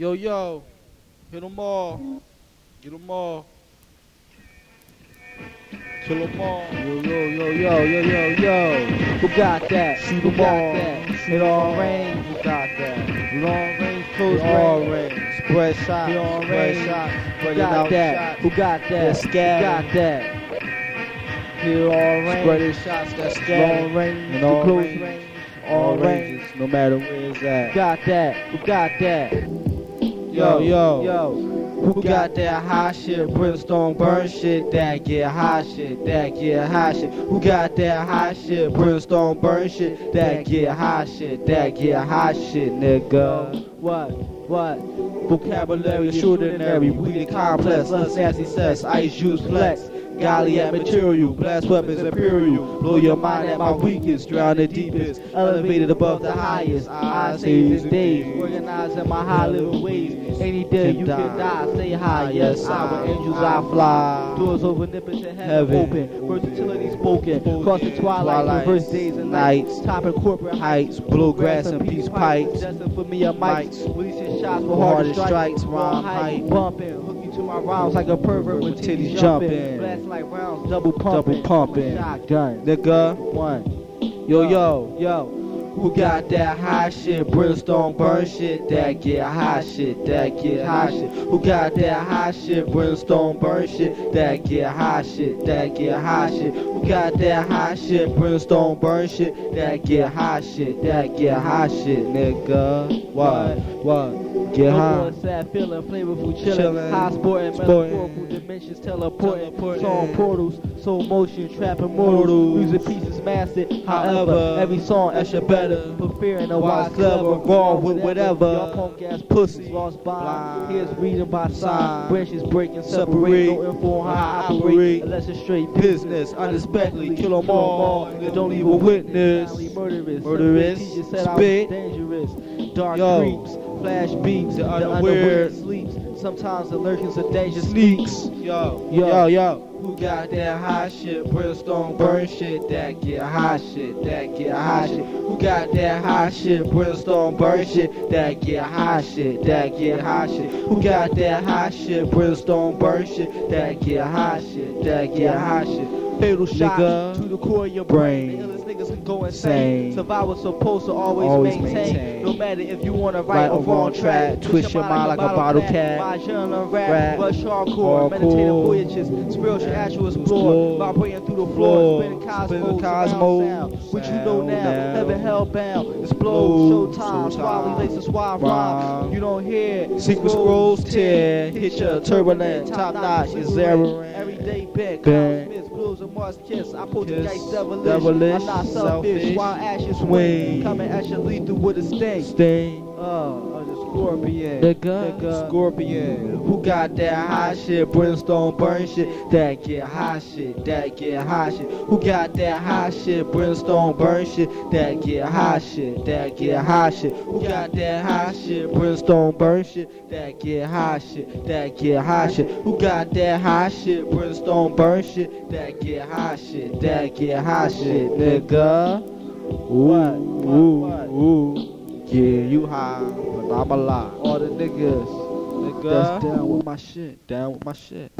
Yo, yo, hit them all. Get them all. Kill them all. Yo, yo, yo, yo, yo, yo, yo. Who got that? Shoot Who 'em got all. that? Shoot all all. range. Who got that? Long range, close All range. range. Spread shot. Hit all Spread range. shot. Who Spread it got that? shot. Who got They're that? Who got that? Hit all range. Spread it shots. That's Long range, And all close range. range. All All range. ranges. No matter where it's at. Got that? Who got that? Yo, yo. yo. Who got that hot shit, brimstone burn shit, that get hot shit, that get hot shit. Who got that hot shit, brimstone burn shit, that get hot shit, that get hot shit, nigga. What? What? Vocabulary extraordinary, we the complex, less nasty sex, ice juice flex. Golly at material, blast weapons imperial. Blow your mind at my weakest, drown the deepest. Elevated above the highest. I say this days, organizing my high level ways. Any day you can die, stay high. Yes, I with angels I fly. Doors omnipotent, heaven, Heaven. open. Versatility spoken. Cross the twilight, reverse days and nights. Topping corporate Heights, bluegrass and peace pipes. Destined for me a. Mics. Releasing shots with Hardest hardest strikes. rhyme height, bumping. Hook you to my rhymes like a pervert with titties jumping. Blast like rounds, double pumping. Double pumping. Shotgun. Nigga, One. yo, yo. Yo. Who got that hot shit, brimstone burn shit, that get hot shit, that get hot shit. Who got that hot shit, brimstone burn shit, that get hot shit, that get hot shit. Who got that hot shit, brimstone burn shit, that get hot shit, that get hot shit, nigga. What? What? Get no high. more sad feeling, flavorful chillin', Chillin', high sporting, sporting, metaphorical dimensions, teleporting, teleporting, song portals, soul motion, trapping mortals, music pieces mastered. However, However, every song extra better, preferring a wise, clever, raw with whatever. Y'all punk ass pussies lost by. Here's reading by sign, branches breaking, separate, Separate. no info on how I operate, unless it's straight Business, unexpectedly, kill 'em all, and don't leave a witness. Murderous, Murderous, Teacher said I was spit. dangerous. Dark Yo. creeps, flash beats, The the unaware sleeps. Sometimes the lurkings of danger Sneaks, yo, Yo. yo, yo. Who got that hot shit, brimstone burn shit, that get hot shit, that get hot shit. Who got that hot shit, brimstone burn shit, that get hot shit, that get hot shit. Who got that hot shit, brimstone burn shit, that get hot shit, that get hot shit. Fatal shot Nigga. to the core of your brain. Brain. Illest niggas go insane. Survival's supposed to always, Always maintain. maintain. No matter if you want to Right right or wrong track. twist your mind like a bottle cap. My genre rap, Rap. rush hardcore, meditative voyages, spiritual actual explore, vibrating through the floor, spinning cosmos, cosmos. What you know now, heaven hellbound, explode, Explode. showtime, laces, suave rhyme. Rhyme. You don't hear Secret scrolls tear, hit your turbulent, top notch, is zero. Everyday bent, Bent. Smiths, blues and Mars kiss. I pull the dice devilish. Devilish, I'm not selfish. While ashes swing, Swing. coming at you lethal with a sting. Sting. Uh, scorpion. Nigga, Scorpion. Who got that hot shit, brimstone burn shit, that get hot shit, that get hot shit. Who got that hot shit, brimstone burn shit, that get hot shit, that get hot shit. Who got that hot shit, brimstone burn shit, that get hot shit, that get hot shit. Who got that hot shit, brimstone burn shit, that get hot shit, that get hot shit, nigga. What? Ooh, What? ooh. Yeah, you high, I'm alive. All the niggas Nigga. that's down with my shit. down with my shit.